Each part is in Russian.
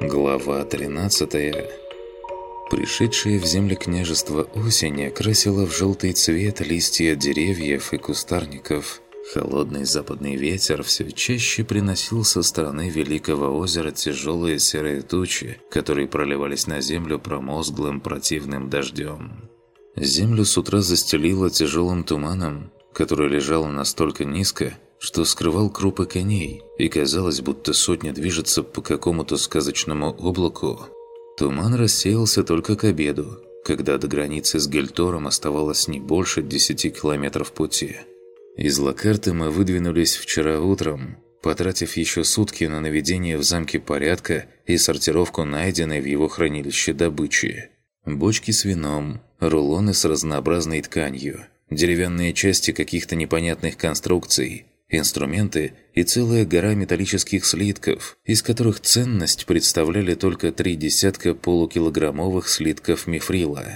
Глава 13 Пришедшая в земли княжества осень окрасила в желтый цвет листья деревьев и кустарников. Холодный западный ветер все чаще приносил со стороны Великого озера тяжелые серые тучи, которые проливались на землю промозглым противным дождем. Землю с утра застелило тяжелым туманом, который лежал настолько низко, что скрывал крупы коней, и казалось, будто сотня движется по какому-то сказочному облаку. Туман рассеялся только к обеду, когда до границы с Гельтором оставалось не больше 10 километров пути. Из Лакарты мы выдвинулись вчера утром, потратив еще сутки на наведение в замке порядка и сортировку найденной в его хранилище добычи. Бочки с вином, рулоны с разнообразной тканью, деревянные части каких-то непонятных конструкций – инструменты и целая гора металлических слитков, из которых ценность представляли только три десятка полукилограммовых слитков мифрила.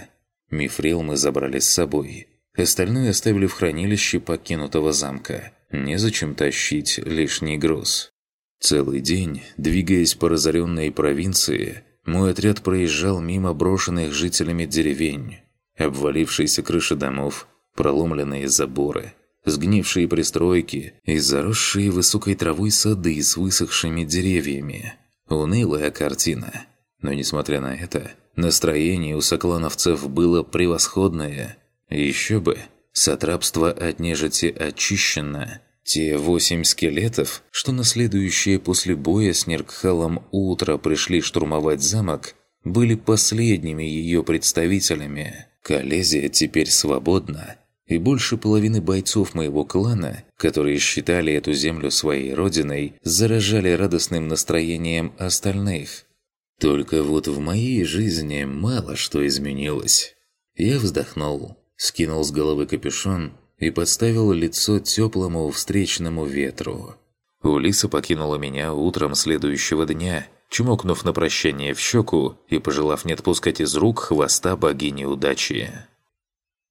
Мифрил мы забрали с собой. Остальное оставили в хранилище покинутого замка. Незачем тащить лишний груз. Целый день, двигаясь по разоренной провинции, мой отряд проезжал мимо брошенных жителями деревень. Обвалившиеся крыши домов, проломленные заборы – сгнившие пристройки и заросшие высокой травой сады с высохшими деревьями. Унылая картина. Но несмотря на это, настроение у соклановцев было превосходное. Еще бы, сатрапство от нежити очищено. Те восемь скелетов, что на следующее после боя с Неркхалом утро пришли штурмовать замок, были последними ее представителями. Калезия теперь свободна, и больше половины бойцов моего клана, которые считали эту землю своей родиной, заражали радостным настроением остальных. Только вот в моей жизни мало что изменилось. Я вздохнул, скинул с головы капюшон и подставил лицо теплому встречному ветру. Улиса покинула меня утром следующего дня, чмокнув на прощание в щеку и пожелав не отпускать из рук хвоста богини удачи.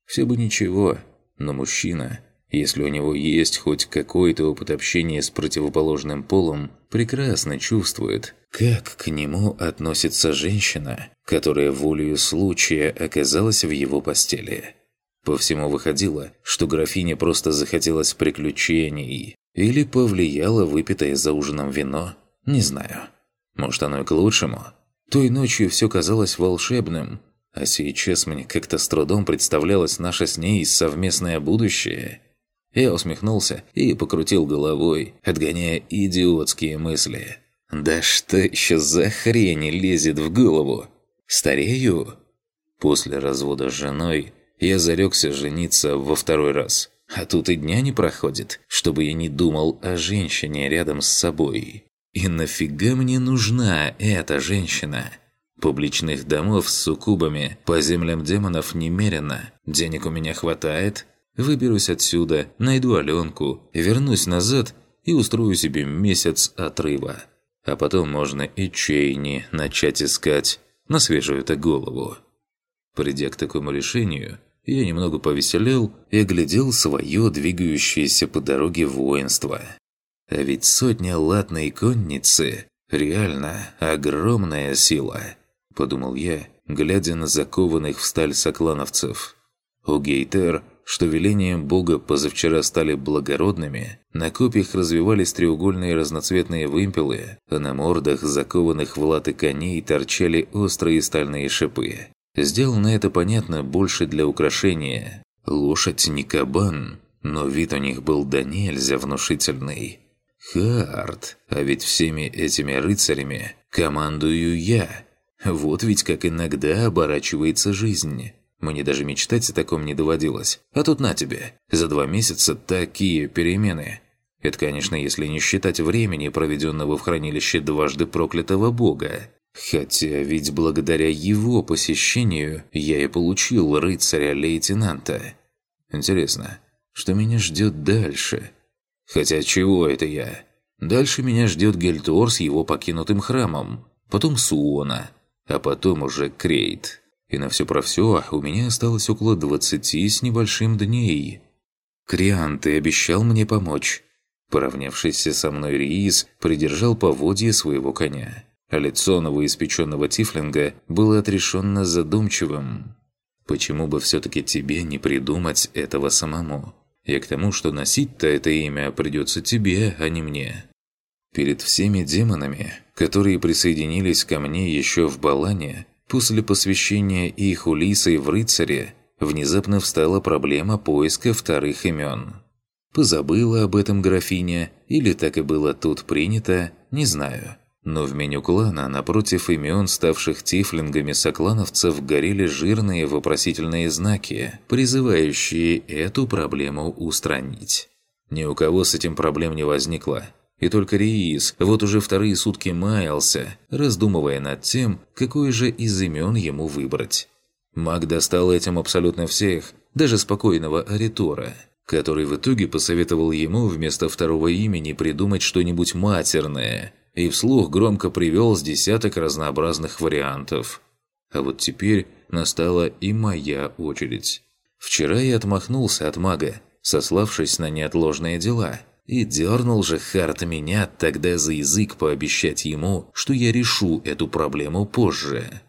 Все бы ничего, но мужчина, если у него есть хоть какой-то опыт общения с противоположным полом, прекрасно чувствует, как к нему относится женщина, которая волею случая оказалась в его постели. По всему выходило, что графине просто захотелось приключений или повлияло выпитое за ужином вино, не знаю. Может, оно и к лучшему. Той ночью все казалось волшебным, а сейчас мне как-то с трудом представлялось наше с ней совместное будущее. Я усмехнулся и покрутил головой, отгоняя идиотские мысли. «Да что еще за хрень лезет в голову? Старею?» После развода с женой я зарекся жениться во второй раз. А тут и дня не проходит, чтобы я не думал о женщине рядом с собой. И нафига мне нужна эта женщина? Публичных домов с суккубами по землям демонов немерено. Денег у меня хватает. Выберусь отсюда, найду Аленку, вернусь назад и устрою себе месяц отрыва. А потом можно и Чейни начать искать на свежую-то голову. Придя к такому решению, я немного повеселел и оглядел свое двигающееся по дороге воинство. А ведь сотня латной конницы – реально огромная сила – подумал я, глядя на закованных в сталь соклановцев. У Гейтер, что велением бога позавчера стали благородными, на копьях развивались треугольные разноцветные вымпелы, а на мордах закованных в латы коней торчали острые стальные шипы. Сделано это, понятно, больше для украшения. Лошадь не кабан, но вид у них был да нельзя внушительный. Хард, а ведь всеми этими рыцарями командую я – вот ведь как иногда оборачивается жизнь. Мне даже мечтать о таком не доводилось. А тут на тебе. За два месяца такие перемены. Это, конечно, если не считать времени, проведенного в хранилище дважды проклятого бога. Хотя ведь благодаря его посещению я и получил рыцаря-лейтенанта. Интересно, что меня ждет дальше? Хотя чего это я? Дальше меня ждет Гельтор с его покинутым храмом. Потом Суона а потом уже Крейт. И на все про все у меня осталось около 20 с небольшим дней. Криан, ты обещал мне помочь. Поравнявшийся со мной Риис придержал поводье своего коня. А лицо новоиспеченного тифлинга было отрешенно задумчивым. Почему бы все-таки тебе не придумать этого самому? И к тому, что носить-то это имя придется тебе, а не мне. Перед всеми демонами, которые присоединились ко мне еще в Балане, после посвящения их Улисой в рыцаре, внезапно встала проблема поиска вторых имен. Позабыла об этом графиня, или так и было тут принято, не знаю. Но в меню клана напротив имен ставших тифлингами соклановцев горели жирные вопросительные знаки, призывающие эту проблему устранить. Ни у кого с этим проблем не возникло. И только Риис вот уже вторые сутки маялся, раздумывая над тем, какое же из имен ему выбрать. Маг достал этим абсолютно всех, даже спокойного Аритора, который в итоге посоветовал ему вместо второго имени придумать что-нибудь матерное, и вслух громко привел с десяток разнообразных вариантов. А вот теперь настала и моя очередь. Вчера я отмахнулся от мага, сославшись на неотложные дела, и дернул же Харт меня тогда за язык пообещать ему, что я решу эту проблему позже.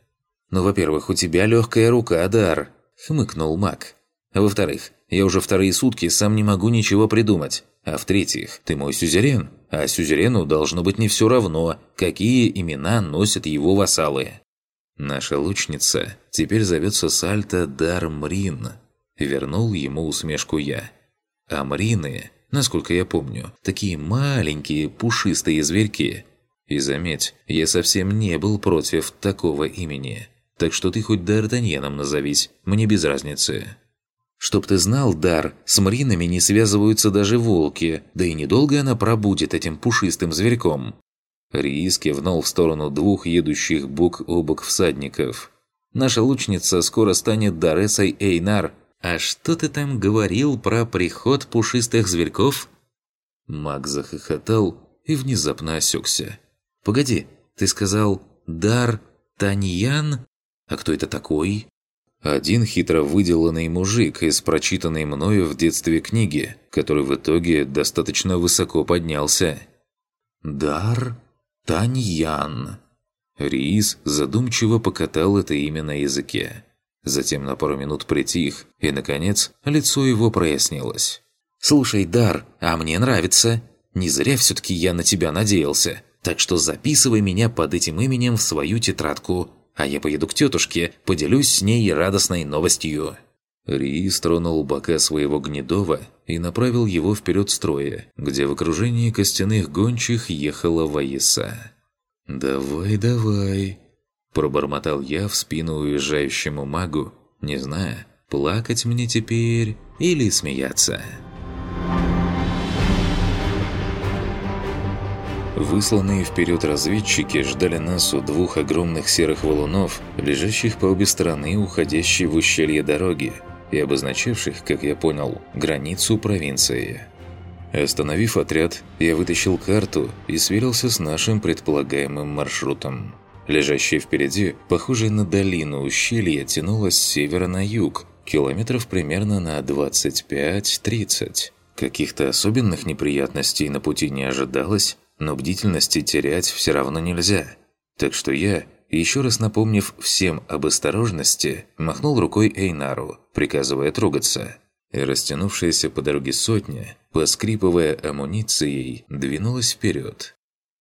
«Ну, во-первых, у тебя легкая рука, Дар», — хмыкнул маг. «А во-вторых, я уже вторые сутки сам не могу ничего придумать. А в-третьих, ты мой сюзерен, а сюзерену должно быть не все равно, какие имена носят его вассалы». Наша лучница теперь зовется Сальта Дар Мрин. Вернул ему усмешку я. А Мрины, насколько я помню, такие маленькие пушистые зверьки. И заметь, я совсем не был против такого имени. Так что ты хоть Д'Артаньяном назовись, мне без разницы. Чтоб ты знал, Дар, с Мринами не связываются даже волки, да и недолго она пробудет этим пушистым зверьком». Риис кивнул в сторону двух едущих бок о бок всадников. «Наша лучница скоро станет Даресой Эйнар. А что ты там говорил про приход пушистых зверьков?» Маг захохотал и внезапно осекся. «Погоди, ты сказал «Дар Таньян»?» А кто это такой? Один хитро выделанный мужик из прочитанной мною в детстве книги, который в итоге достаточно высоко поднялся. Дар Таньян. Рис задумчиво покатал это имя на языке. Затем на пару минут притих, и, наконец, лицо его прояснилось. «Слушай, Дар, а мне нравится. Не зря все-таки я на тебя надеялся. Так что записывай меня под этим именем в свою тетрадку а я поеду к тетушке, поделюсь с ней радостной новостью». Ри тронул бока своего гнедова и направил его вперед строя, где в окружении костяных гончих ехала Ваиса. «Давай, давай!» – пробормотал я в спину уезжающему магу, не зная, плакать мне теперь или смеяться. Высланные вперед разведчики ждали нас у двух огромных серых валунов, лежащих по обе стороны уходящей в ущелье дороги и обозначавших, как я понял, границу провинции. Остановив отряд, я вытащил карту и сверился с нашим предполагаемым маршрутом. Лежащая впереди, похожая на долину ущелья, тянулась с севера на юг, километров примерно на 25-30. Каких-то особенных неприятностей на пути не ожидалось, но бдительности терять все равно нельзя. Так что я, еще раз напомнив всем об осторожности, махнул рукой Эйнару, приказывая трогаться. И растянувшаяся по дороге сотня, поскрипывая амуницией, двинулась вперед.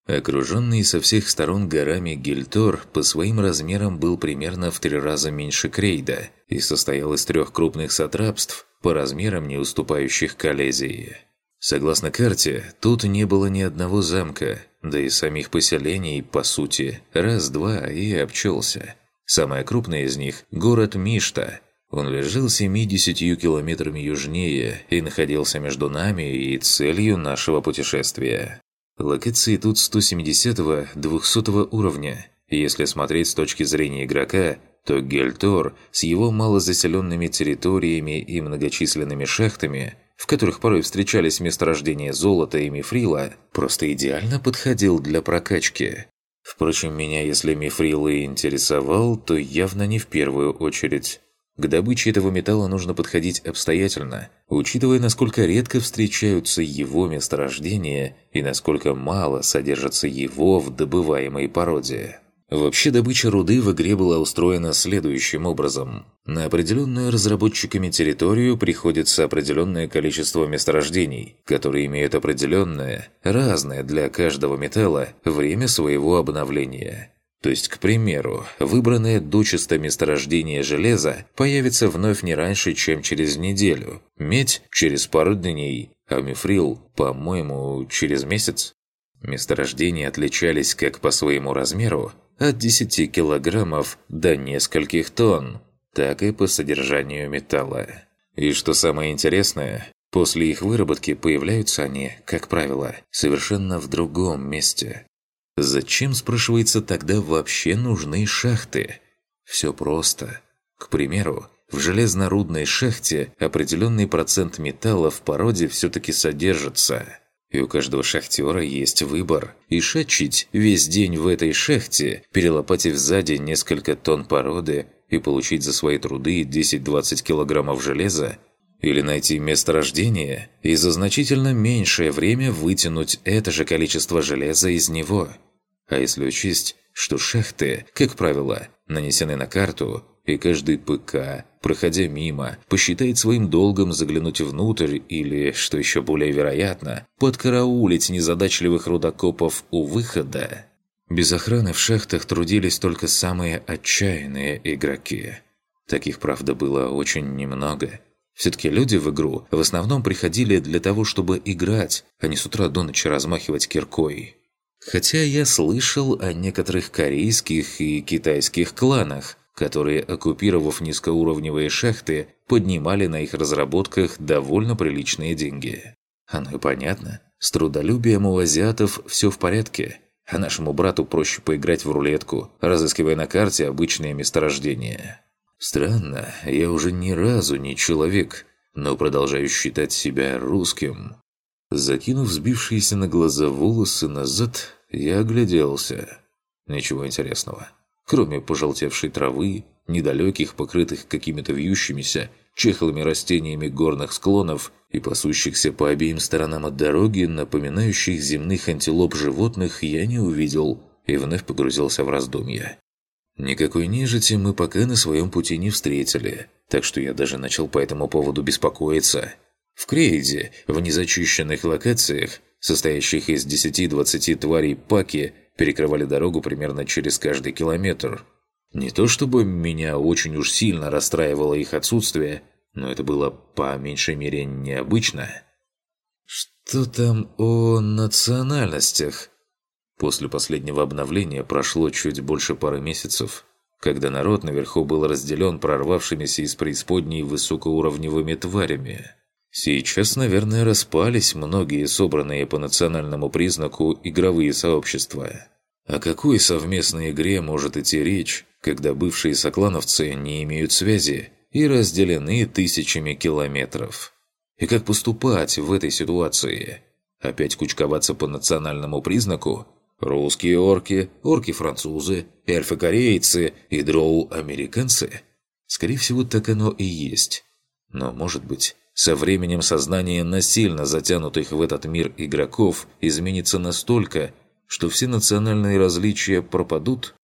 Окруженный со всех сторон горами Гильтор по своим размерам был примерно в три раза меньше Крейда и состоял из трех крупных сатрапств, по размерам не уступающих Калезии. Согласно карте, тут не было ни одного замка, да и самих поселений, по сути, раз-два и обчелся. Самое крупное из них – город Мишта. Он лежал 70 километрами южнее и находился между нами и целью нашего путешествия. Локации тут 170-200 уровня. Если смотреть с точки зрения игрока, то Гельтор с его малозаселенными территориями и многочисленными шахтами – в которых порой встречались месторождения золота и мифрила, просто идеально подходил для прокачки. Впрочем, меня если мифрил и интересовал, то явно не в первую очередь. К добыче этого металла нужно подходить обстоятельно, учитывая, насколько редко встречаются его месторождения и насколько мало содержится его в добываемой породе. Вообще добыча руды в игре была устроена следующим образом. На определенную разработчиками территорию приходится определенное количество месторождений, которые имеют определенное, разное для каждого металла, время своего обновления. То есть, к примеру, выбранное дочисто месторождение железа появится вновь не раньше, чем через неделю, медь – через пару дней, а мифрил, по-моему, через месяц. Месторождения отличались как по своему размеру, от 10 килограммов до нескольких тонн, так и по содержанию металла. И что самое интересное, после их выработки появляются они, как правило, совершенно в другом месте. Зачем, спрашивается, тогда вообще нужны шахты? Все просто. К примеру, в железнорудной шахте определенный процент металла в породе все-таки содержится – и у каждого шахтера есть выбор. И шачить весь день в этой шахте, перелопатив сзади несколько тонн породы и получить за свои труды 10-20 килограммов железа, или найти месторождение и за значительно меньшее время вытянуть это же количество железа из него. А если учесть, что шахты, как правило, нанесены на карту, и каждый ПК, проходя мимо, посчитает своим долгом заглянуть внутрь или, что еще более вероятно, подкараулить незадачливых рудокопов у выхода. Без охраны в шахтах трудились только самые отчаянные игроки. Таких, правда, было очень немного. Все-таки люди в игру в основном приходили для того, чтобы играть, а не с утра до ночи размахивать киркой. Хотя я слышал о некоторых корейских и китайских кланах, которые, оккупировав низкоуровневые шахты, поднимали на их разработках довольно приличные деньги. Оно и понятно. С трудолюбием у азиатов все в порядке, а нашему брату проще поиграть в рулетку, разыскивая на карте обычные месторождения. Странно, я уже ни разу не человек, но продолжаю считать себя русским. Закинув сбившиеся на глаза волосы назад, я огляделся. Ничего интересного кроме пожелтевшей травы, недалеких, покрытых какими-то вьющимися, чехлыми растениями горных склонов и пасущихся по обеим сторонам от дороги, напоминающих земных антилоп животных, я не увидел и вновь погрузился в раздумья. Никакой нежити мы пока на своем пути не встретили, так что я даже начал по этому поводу беспокоиться. В Крейде, в незачищенных локациях, состоящих из 10-20 тварей паки, перекрывали дорогу примерно через каждый километр. Не то чтобы меня очень уж сильно расстраивало их отсутствие, но это было по меньшей мере необычно. Что там о национальностях? После последнего обновления прошло чуть больше пары месяцев, когда народ наверху был разделен прорвавшимися из преисподней высокоуровневыми тварями. Сейчас, наверное, распались многие собранные по национальному признаку игровые сообщества. О какой совместной игре может идти речь, когда бывшие соклановцы не имеют связи и разделены тысячами километров? И как поступать в этой ситуации? Опять кучковаться по национальному признаку? Русские орки, орки-французы, эльфы-корейцы и дроу-американцы? Скорее всего, так оно и есть. Но, может быть, со временем сознание насильно затянутых в этот мир игроков изменится настолько, что все национальные различия пропадут?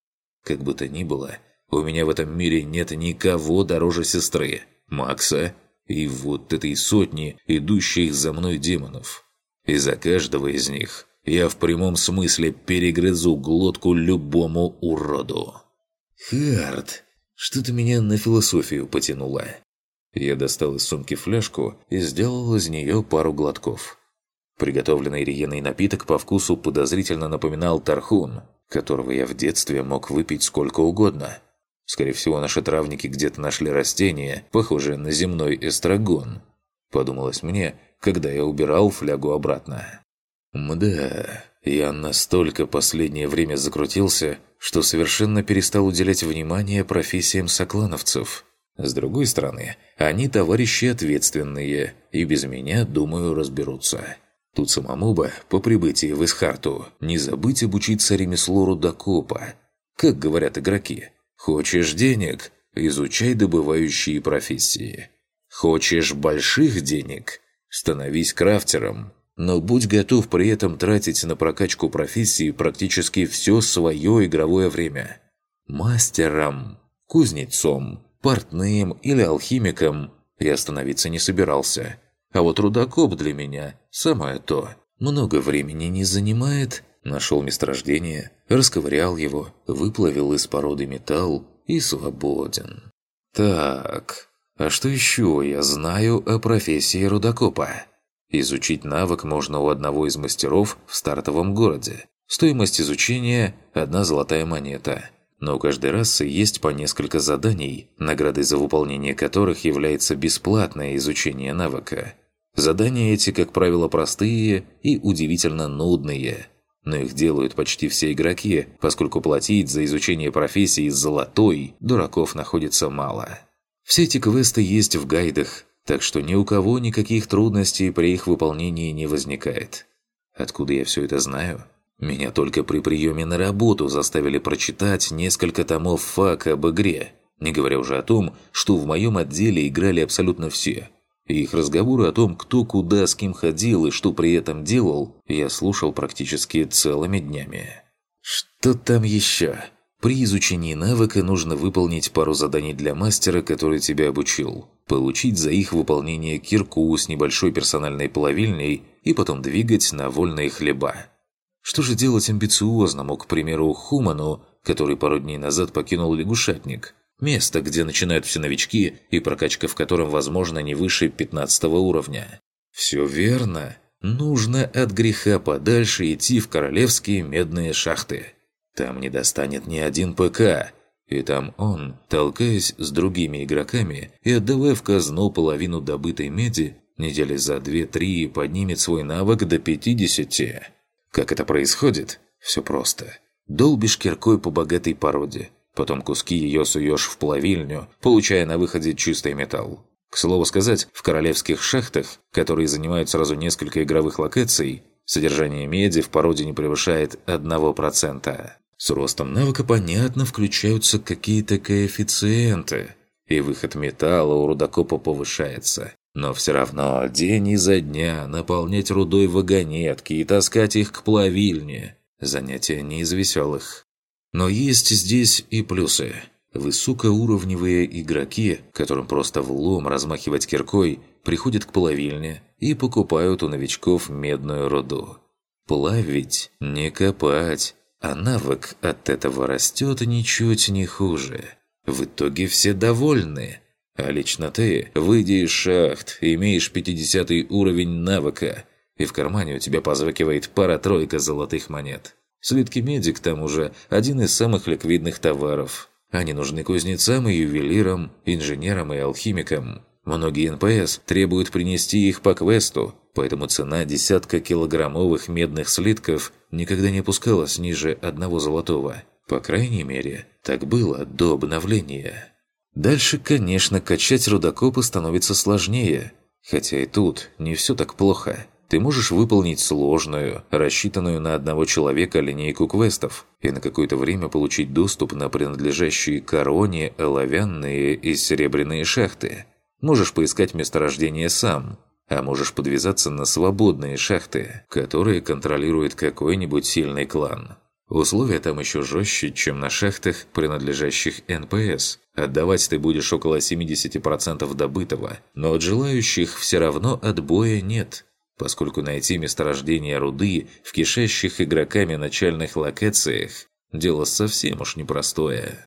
Как бы то ни было, у меня в этом мире нет никого дороже сестры, Макса и вот этой сотни идущих за мной демонов. И за каждого из них я в прямом смысле перегрызу глотку любому уроду. Хард, что-то меня на философию потянуло. Я достал из сумки фляжку и сделал из нее пару глотков. Приготовленный Риеной напиток по вкусу подозрительно напоминал тархун, которого я в детстве мог выпить сколько угодно. Скорее всего, наши травники где-то нашли растение, похожее на земной эстрагон. Подумалось мне, когда я убирал флягу обратно. Мда, я настолько последнее время закрутился, что совершенно перестал уделять внимание профессиям соклановцев – с другой стороны, они товарищи ответственные, и без меня, думаю, разберутся. Тут самому бы, по прибытии в Исхарту, не забыть обучиться ремеслу рудокопа. Как говорят игроки, хочешь денег? Изучай добывающие профессии. Хочешь больших денег? Становись крафтером. Но будь готов при этом тратить на прокачку профессии практически все свое игровое время. Мастером, кузнецом, портным или алхимиком я становиться не собирался. А вот рудокоп для меня – самое то. Много времени не занимает, нашел месторождение, расковырял его, выплавил из породы металл и свободен. Так, а что еще я знаю о профессии рудокопа? Изучить навык можно у одного из мастеров в стартовом городе. Стоимость изучения – одна золотая монета. Но у каждой расы есть по несколько заданий, наградой за выполнение которых является бесплатное изучение навыка. Задания эти, как правило, простые и удивительно нудные. Но их делают почти все игроки, поскольку платить за изучение профессии золотой дураков находится мало. Все эти квесты есть в гайдах, так что ни у кого никаких трудностей при их выполнении не возникает. Откуда я все это знаю? Меня только при приеме на работу заставили прочитать несколько томов фак об игре, не говоря уже о том, что в моем отделе играли абсолютно все. И их разговоры о том, кто куда с кем ходил и что при этом делал, я слушал практически целыми днями. Что там еще? При изучении навыка нужно выполнить пару заданий для мастера, который тебя обучил, получить за их выполнение кирку с небольшой персональной плавильней и потом двигать на вольные хлеба. Что же делать амбициозному, к примеру, Хуману, который пару дней назад покинул лягушатник? Место, где начинают все новички и прокачка в котором возможно не выше 15 уровня. Все верно. Нужно от греха подальше идти в королевские медные шахты. Там не достанет ни один ПК, и там он, толкаясь с другими игроками и отдавая в казну половину добытой меди, недели за 2-3 поднимет свой навык до 50. Как это происходит? Все просто. Долбишь киркой по богатой породе, потом куски ее суешь в плавильню, получая на выходе чистый металл. К слову сказать, в королевских шахтах, которые занимают сразу несколько игровых локаций, содержание меди в породе не превышает 1%. С ростом навыка, понятно, включаются какие-то коэффициенты, и выход металла у рудокопа повышается. Но все равно день изо дня наполнять рудой вагонетки и таскать их к плавильне – занятие не из веселых. Но есть здесь и плюсы. Высокоуровневые игроки, которым просто влом размахивать киркой, приходят к плавильне и покупают у новичков медную руду. Плавить, не копать, а навык от этого растет ничуть не хуже. В итоге все довольны. А лично ты, выйдя из шахт, имеешь 50 уровень навыка, и в кармане у тебя позвакивает пара-тройка золотых монет. Слитки меди, к тому же, один из самых ликвидных товаров. Они нужны кузнецам и ювелирам, инженерам и алхимикам. Многие НПС требуют принести их по квесту, поэтому цена десятка килограммовых медных слитков никогда не опускалась ниже одного золотого. По крайней мере, так было до обновления. Дальше, конечно, качать рудокопы становится сложнее. Хотя и тут не все так плохо. Ты можешь выполнить сложную, рассчитанную на одного человека линейку квестов и на какое-то время получить доступ на принадлежащие короне оловянные и серебряные шахты. Можешь поискать месторождение сам, а можешь подвязаться на свободные шахты, которые контролирует какой-нибудь сильный клан. Условия там еще жестче, чем на шахтах, принадлежащих НПС. Отдавать ты будешь около 70% добытого, но от желающих все равно отбоя нет, поскольку найти месторождение руды в кишащих игроками начальных локациях – дело совсем уж непростое.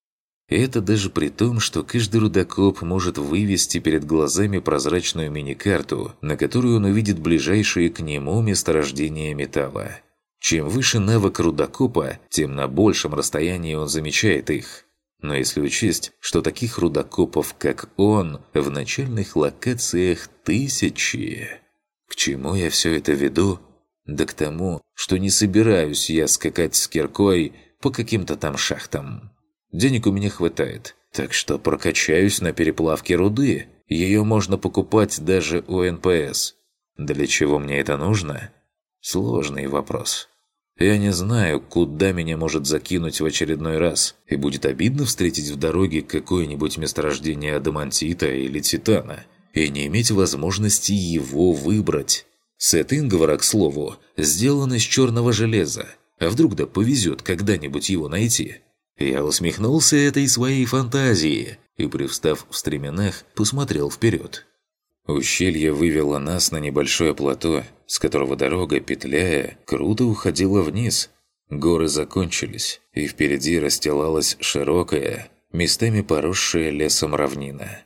Это даже при том, что каждый рудокоп может вывести перед глазами прозрачную мини-карту, на которую он увидит ближайшие к нему месторождения металла. Чем выше навык рудокопа, тем на большем расстоянии он замечает их. Но если учесть, что таких рудокопов, как он, в начальных локациях тысячи... К чему я все это веду? Да к тому, что не собираюсь я скакать с киркой по каким-то там шахтам. Денег у меня хватает, так что прокачаюсь на переплавке руды. Ее можно покупать даже у НПС. Для чего мне это нужно? Сложный вопрос. Я не знаю, куда меня может закинуть в очередной раз, и будет обидно встретить в дороге какое-нибудь месторождение адамантита или титана, и не иметь возможности его выбрать. Сет Ингвара, к слову, сделан из черного железа. А вдруг да повезет когда-нибудь его найти? Я усмехнулся этой своей фантазии и, привстав в стременах, посмотрел вперед. Ущелье вывело нас на небольшое плато, с которого дорога, петляя, круто уходила вниз. Горы закончились, и впереди расстилалась широкая, местами поросшая лесом равнина.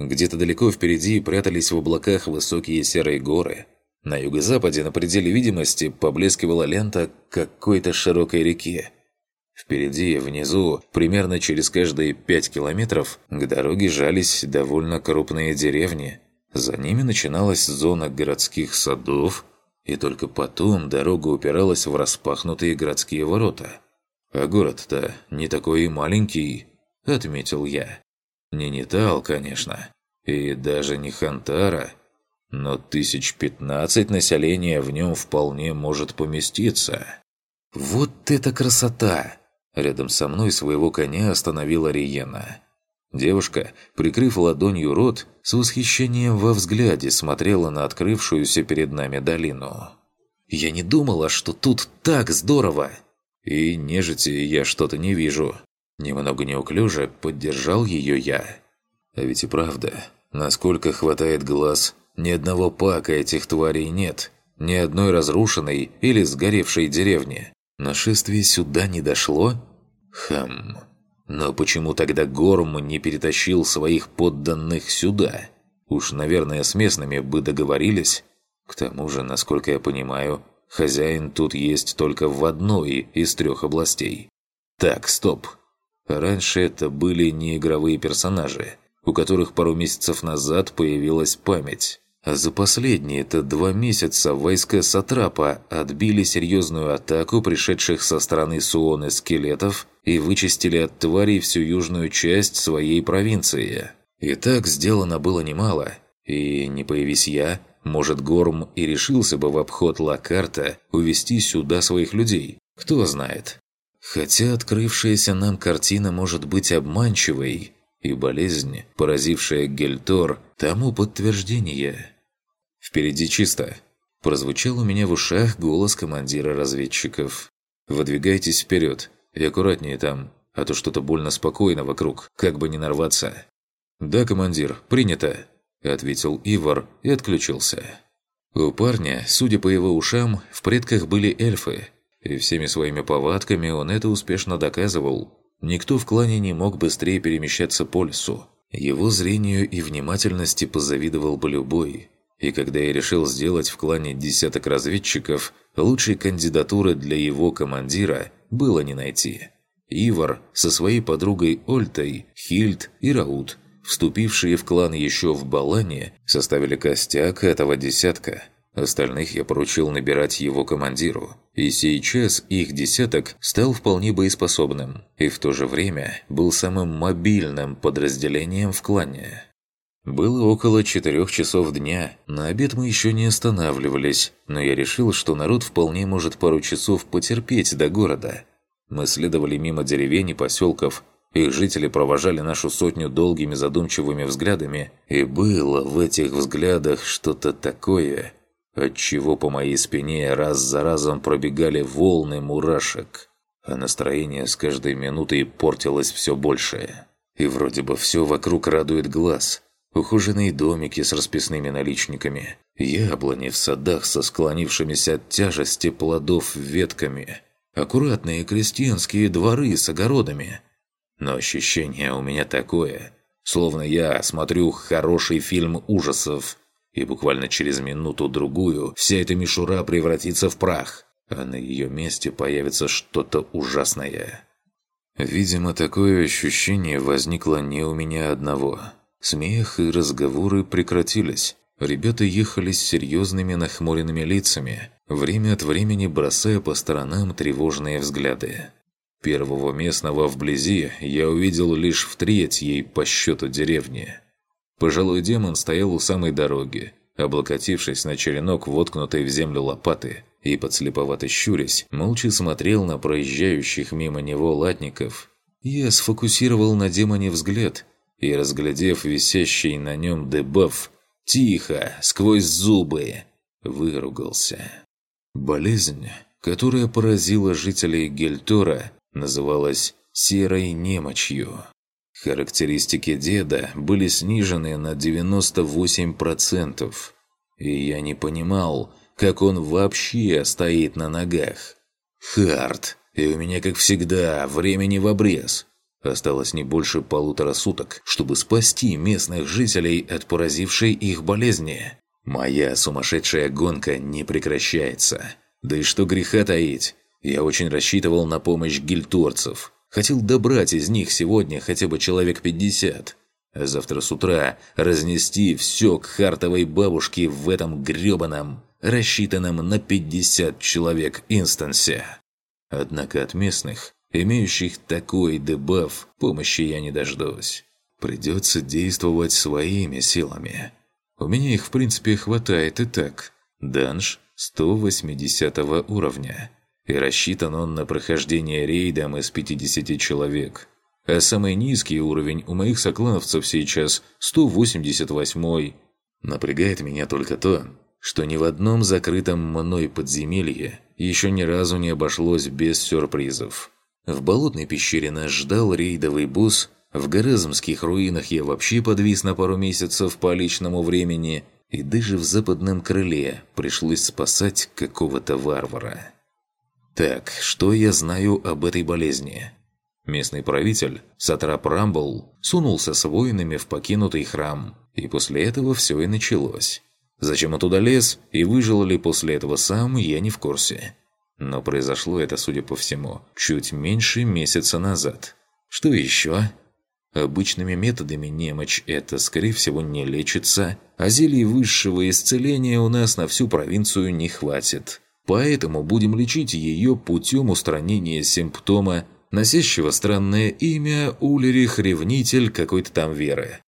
Где-то далеко впереди прятались в облаках высокие серые горы. На юго-западе на пределе видимости поблескивала лента какой-то широкой реки. Впереди, внизу, примерно через каждые пять километров, к дороге жались довольно крупные деревни – за ними начиналась зона городских садов, и только потом дорога упиралась в распахнутые городские ворота. «А город-то не такой и маленький», — отметил я. «Не Нитал, конечно, и даже не Хантара, но тысяч пятнадцать населения в нем вполне может поместиться». «Вот это красота!» Рядом со мной своего коня остановила Риена. Девушка, прикрыв ладонью рот, с восхищением во взгляде смотрела на открывшуюся перед нами долину. «Я не думала, что тут так здорово!» «И нежити я что-то не вижу». Немного неуклюже поддержал ее я. А ведь и правда, насколько хватает глаз, ни одного пака этих тварей нет, ни одной разрушенной или сгоревшей деревни. Нашествие сюда не дошло? Хм... Но почему тогда Горм не перетащил своих подданных сюда? Уж, наверное, с местными бы договорились. К тому же, насколько я понимаю, хозяин тут есть только в одной из трех областей. Так, стоп. Раньше это были не игровые персонажи, у которых пару месяцев назад появилась память. За последние-то два месяца войска Сатрапа отбили серьезную атаку пришедших со стороны Суоны скелетов и вычистили от тварей всю южную часть своей провинции. И так сделано было немало, и не появись я, может Горм и решился бы в обход Лакарта увести сюда своих людей, кто знает. Хотя открывшаяся нам картина может быть обманчивой, и болезнь, поразившая Гельтор, тому подтверждение. «Впереди чисто!» Прозвучал у меня в ушах голос командира разведчиков. «Выдвигайтесь вперед, и аккуратнее там, а то что-то больно спокойно вокруг, как бы не нарваться». «Да, командир, принято», – ответил Ивар и отключился. У парня, судя по его ушам, в предках были эльфы, и всеми своими повадками он это успешно доказывал. Никто в клане не мог быстрее перемещаться по лесу. Его зрению и внимательности позавидовал бы любой – и когда я решил сделать в клане десяток разведчиков, лучшей кандидатуры для его командира было не найти. Ивар со своей подругой Ольтой, Хильд и Раут, вступившие в клан еще в Балане, составили костяк этого десятка. Остальных я поручил набирать его командиру. И сейчас их десяток стал вполне боеспособным и в то же время был самым мобильным подразделением в клане. Было около четырех часов дня. На обед мы еще не останавливались, но я решил, что народ вполне может пару часов потерпеть до города. Мы следовали мимо деревень и поселков. Их жители провожали нашу сотню долгими задумчивыми взглядами, и было в этих взглядах что-то такое, от чего по моей спине раз за разом пробегали волны мурашек, а настроение с каждой минутой портилось все больше. И вроде бы все вокруг радует глаз – ухоженные домики с расписными наличниками, яблони в садах со склонившимися от тяжести плодов ветками, аккуратные крестьянские дворы с огородами. Но ощущение у меня такое, словно я смотрю хороший фильм ужасов, и буквально через минуту-другую вся эта мишура превратится в прах, а на ее месте появится что-то ужасное. Видимо, такое ощущение возникло не у меня одного – Смех и разговоры прекратились. Ребята ехали с серьезными нахмуренными лицами, время от времени бросая по сторонам тревожные взгляды. Первого местного вблизи я увидел лишь в третьей по счету деревни. Пожилой демон стоял у самой дороги, облокотившись на черенок, воткнутой в землю лопаты, и, подслеповато щурясь, молча смотрел на проезжающих мимо него латников. Я сфокусировал на демоне взгляд и, разглядев висящий на нем дебаф, тихо, сквозь зубы, выругался. Болезнь, которая поразила жителей Гельтора, называлась «серой немочью». Характеристики деда были снижены на 98%, и я не понимал, как он вообще стоит на ногах. Хард, и у меня, как всегда, времени в обрез. Осталось не больше полутора суток, чтобы спасти местных жителей от поразившей их болезни. Моя сумасшедшая гонка не прекращается. Да и что греха таить, я очень рассчитывал на помощь гильторцев. Хотел добрать из них сегодня хотя бы человек 50. А завтра с утра разнести все к хартовой бабушке в этом грёбаном, рассчитанном на 50 человек инстансе. Однако от местных, имеющих такой дебаф, помощи я не дождусь. Придется действовать своими силами. У меня их в принципе хватает и так. Данж 180 уровня и рассчитан он на прохождение рейдом из 50 человек. А самый низкий уровень у моих соклановцев сейчас 188 Напрягает меня только то, что ни в одном закрытом мной подземелье еще ни разу не обошлось без сюрпризов. В болотной пещере нас ждал рейдовый босс, в Горазмских руинах я вообще подвис на пару месяцев по личному времени, и даже в западном крыле пришлось спасать какого-то варвара. Так, что я знаю об этой болезни? Местный правитель, Сатрап Рамбл, сунулся с воинами в покинутый храм, и после этого все и началось. Зачем он туда лез и выжил ли после этого сам, я не в курсе. Но произошло это, судя по всему, чуть меньше месяца назад. Что еще? Обычными методами немочь это, скорее всего, не лечится, а зелий высшего исцеления у нас на всю провинцию не хватит. Поэтому будем лечить ее путем устранения симптома, носящего странное имя Улерих-ревнитель какой-то там веры.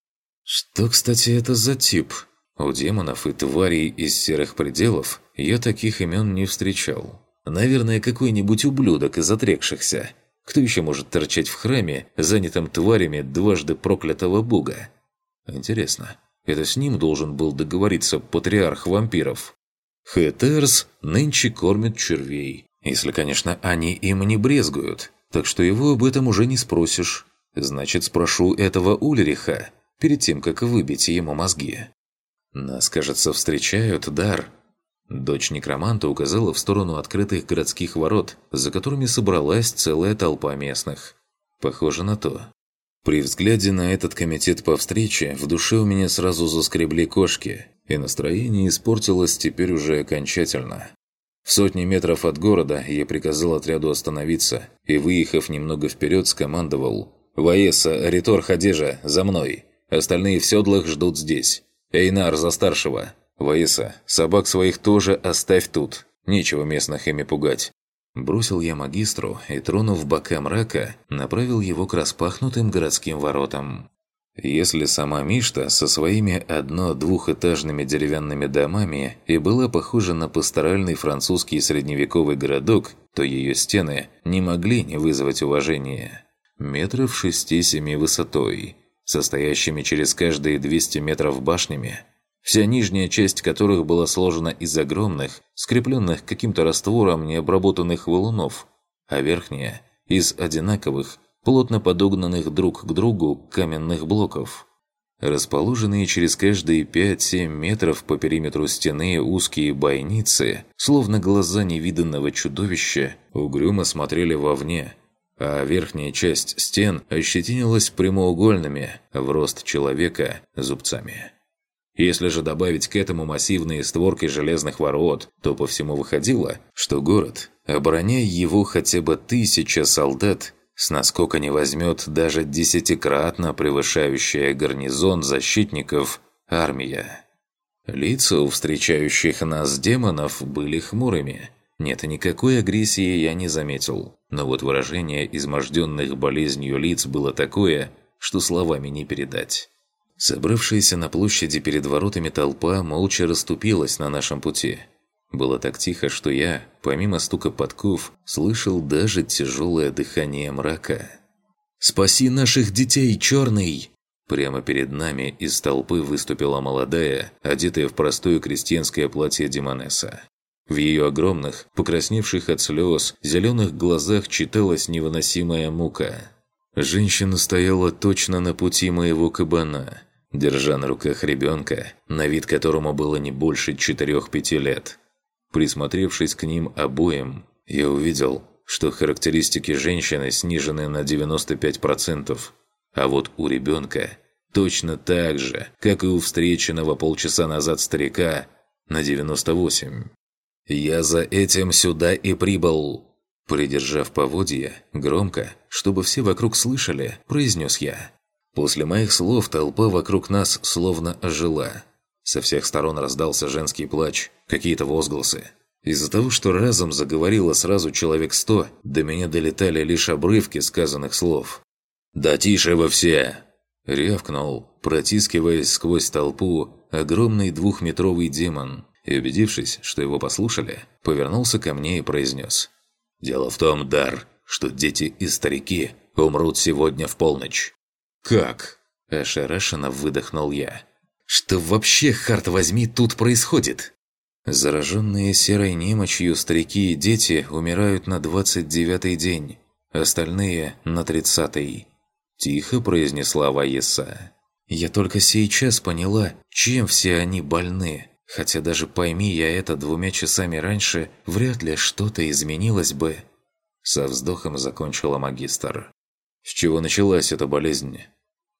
Что, кстати, это за тип? У демонов и тварей из серых пределов я таких имен не встречал. Наверное, какой-нибудь ублюдок из отрекшихся. Кто еще может торчать в храме, занятым тварями дважды проклятого бога? Интересно, это с ним должен был договориться патриарх вампиров? Хэтерс нынче кормит червей. Если, конечно, они им не брезгуют. Так что его об этом уже не спросишь. Значит, спрошу этого Ульриха, перед тем, как выбить ему мозги. Нас, кажется, встречают, Дар. Дочь некроманта указала в сторону открытых городских ворот, за которыми собралась целая толпа местных. Похоже на то. При взгляде на этот комитет по встрече в душе у меня сразу заскребли кошки, и настроение испортилось теперь уже окончательно. В сотни метров от города я приказал отряду остановиться и, выехав немного вперед, скомандовал «Ваеса, Ритор Хадежа, за мной! Остальные в седлах ждут здесь. Эйнар за старшего! Ваеса, собак своих тоже оставь тут. Нечего местных ими пугать. Бросил я магистру и, тронув бока мрака, направил его к распахнутым городским воротам. Если сама Мишта со своими одно-двухэтажными деревянными домами и была похожа на пасторальный французский средневековый городок, то ее стены не могли не вызвать уважения. Метров шести-семи высотой, состоящими через каждые 200 метров башнями, вся нижняя часть которых была сложена из огромных, скрепленных каким-то раствором необработанных валунов, а верхняя – из одинаковых, плотно подогнанных друг к другу каменных блоков. Расположенные через каждые 5-7 метров по периметру стены узкие бойницы, словно глаза невиданного чудовища, угрюмо смотрели вовне, а верхняя часть стен ощетинилась прямоугольными, в рост человека, зубцами. Если же добавить к этому массивные створки железных ворот, то по всему выходило, что город, обороняя его хотя бы тысяча солдат, с наскока не возьмет даже десятикратно превышающая гарнизон защитников армия. Лица у встречающих нас демонов были хмурыми. Нет, никакой агрессии я не заметил. Но вот выражение изможденных болезнью лиц было такое, что словами не передать. Собравшаяся на площади перед воротами толпа молча расступилась на нашем пути. Было так тихо, что я, помимо стука подков, слышал даже тяжелое дыхание мрака. «Спаси наших детей, черный!» Прямо перед нами из толпы выступила молодая, одетая в простое крестьянское платье Демонесса. В ее огромных, покрасневших от слез, зеленых глазах читалась невыносимая мука. Женщина стояла точно на пути моего кабана, держа на руках ребенка, на вид которому было не больше 4-5 лет. Присмотревшись к ним обоим, я увидел, что характеристики женщины снижены на 95%, а вот у ребенка точно так же, как и у встреченного полчаса назад старика, на 98%. «Я за этим сюда и прибыл!» Придержав поводья, громко, чтобы все вокруг слышали, произнес я. После моих слов толпа вокруг нас словно ожила. Со всех сторон раздался женский плач, какие-то возгласы. Из-за того, что разом заговорило сразу человек сто, до меня долетали лишь обрывки сказанных слов. «Да тише вы все!» Рявкнул, протискиваясь сквозь толпу, огромный двухметровый демон, и, убедившись, что его послушали, повернулся ко мне и произнес. «Дело в том, Дар, что дети и старики умрут сегодня в полночь». «Как?» – ошарашенно выдохнул я. «Что вообще, харт возьми, тут происходит?» Зараженные серой немочью старики и дети умирают на 29-й день, остальные – на 30-й. Тихо произнесла Ваеса. «Я только сейчас поняла, чем все они больны. Хотя даже пойми я это двумя часами раньше, вряд ли что-то изменилось бы. Со вздохом закончила магистр. С чего началась эта болезнь?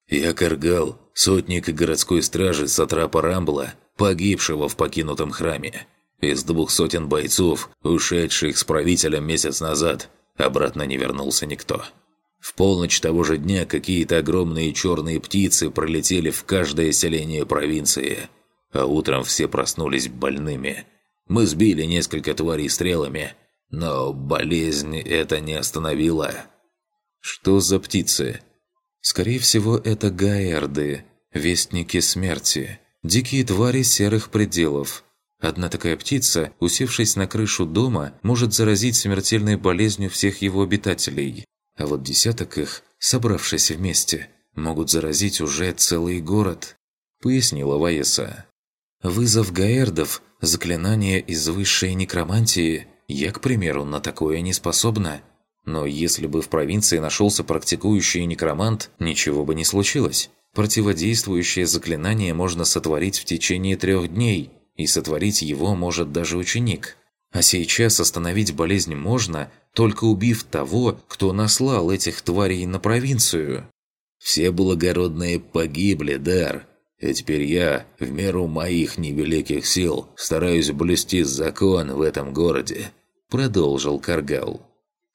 Я Каргал, сотник городской стражи Сатрапа Рамбла, погибшего в покинутом храме. Из двух сотен бойцов, ушедших с правителем месяц назад, обратно не вернулся никто. В полночь того же дня какие-то огромные черные птицы пролетели в каждое селение провинции – а утром все проснулись больными. Мы сбили несколько тварей стрелами, но болезнь это не остановила. Что за птицы? Скорее всего, это гаэрды, вестники смерти, дикие твари серых пределов. Одна такая птица, усевшись на крышу дома, может заразить смертельной болезнью всех его обитателей. А вот десяток их, собравшись вместе, могут заразить уже целый город, пояснила Ваеса. Вызов гаэрдов, заклинание из высшей некромантии, я, к примеру, на такое не способна. Но если бы в провинции нашелся практикующий некромант, ничего бы не случилось. Противодействующее заклинание можно сотворить в течение трех дней, и сотворить его может даже ученик. А сейчас остановить болезнь можно, только убив того, кто наслал этих тварей на провинцию. «Все благородные погибли, Дар», и теперь я, в меру моих невеликих сил, стараюсь блюсти закон в этом городе», – продолжил Каргал.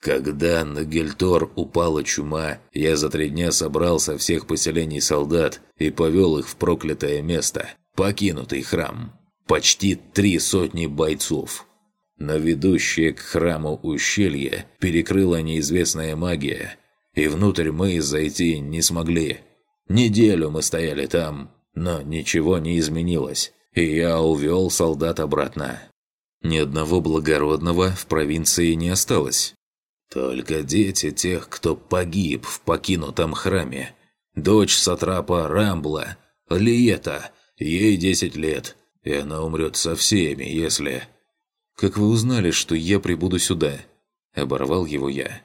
«Когда на Гельтор упала чума, я за три дня собрал со всех поселений солдат и повел их в проклятое место, покинутый храм. Почти три сотни бойцов. Но ведущее к храму ущелье перекрыла неизвестная магия, и внутрь мы зайти не смогли. Неделю мы стояли там, но ничего не изменилось, и я увел солдат обратно. Ни одного благородного в провинции не осталось. Только дети тех, кто погиб в покинутом храме. Дочь Сатрапа Рамбла, Лиета, ей 10 лет, и она умрет со всеми, если... «Как вы узнали, что я прибуду сюда?» – оборвал его я.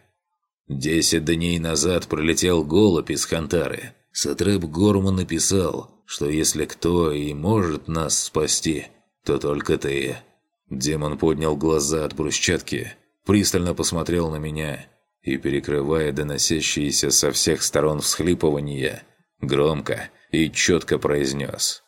Десять дней назад пролетел голубь из Хантары. Сатрап Горман написал, что если кто и может нас спасти, то только ты». Демон поднял глаза от брусчатки, пристально посмотрел на меня и, перекрывая доносящиеся со всех сторон всхлипывания, громко и четко произнес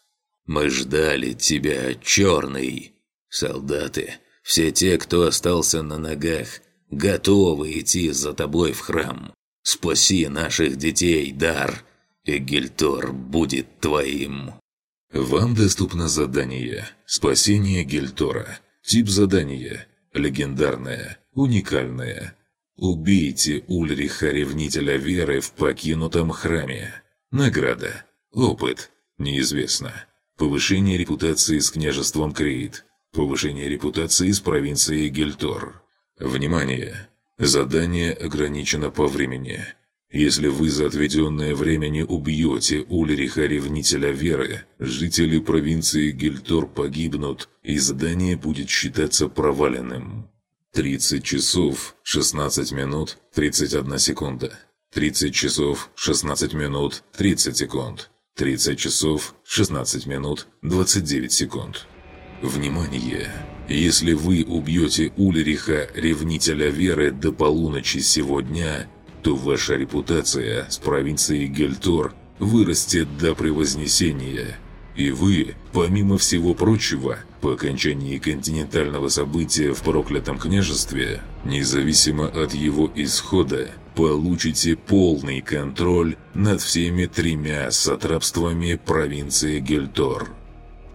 «Мы ждали тебя, черный!» «Солдаты, все те, кто остался на ногах, готовы идти за тобой в храм. Спаси наших детей, Дар!» и Гельтор будет твоим. Вам доступно задание «Спасение Гельтора». Тип задания «Легендарное», «Уникальное». Убейте Ульриха Ревнителя Веры в покинутом храме. Награда. Опыт. Неизвестно. Повышение репутации с княжеством Крейт. Повышение репутации с провинции Гельтор. Внимание! Задание ограничено по времени. Если вы за отведенное время не убьете Ульриха Ревнителя Веры, жители провинции Гельтор погибнут, и задание будет считаться проваленным. 30 часов 16 минут 31 секунда. 30 часов 16 минут 30 секунд. 30 часов 16 минут 29 секунд. Внимание! Если вы убьете Ульриха, ревнителя веры, до полуночи сегодня, то ваша репутация с провинцией Гельтор вырастет до превознесения. И вы, помимо всего прочего, по окончании континентального события в проклятом княжестве, независимо от его исхода, получите полный контроль над всеми тремя сатрапствами провинции Гельтор.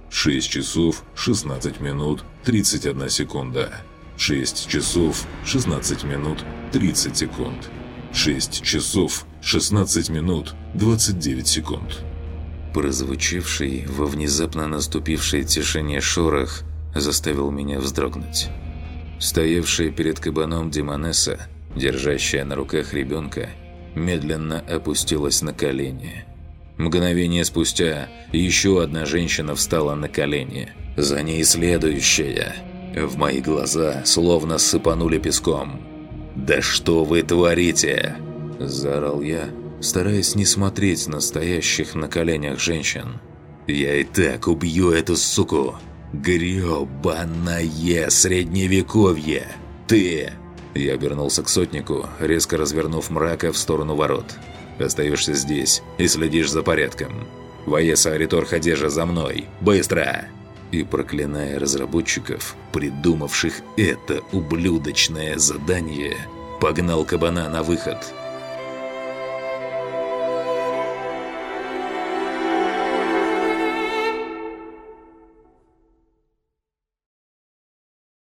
6 часов 16 минут 31 секунда. 6 часов 16 минут 30 секунд. 6 часов 16 минут 29 секунд. Прозвучавший во внезапно наступившей тишине шорох заставил меня вздрогнуть. Стоявшая перед кабаном Демонесса, держащая на руках ребенка, медленно опустилась на колени. Мгновение спустя еще одна женщина встала на колени. За ней следующая. В мои глаза словно сыпанули песком. «Да что вы творите?» – заорал я, стараясь не смотреть на стоящих на коленях женщин. «Я и так убью эту суку! Грёбаное средневековье! Ты!» Я обернулся к сотнику, резко развернув мрака в сторону ворот. «Остаешься здесь и следишь за порядком. Ваеса Аритор Хадежа за мной! Быстро!» И проклиная разработчиков, придумавших это ублюдочное задание, погнал кабана на выход –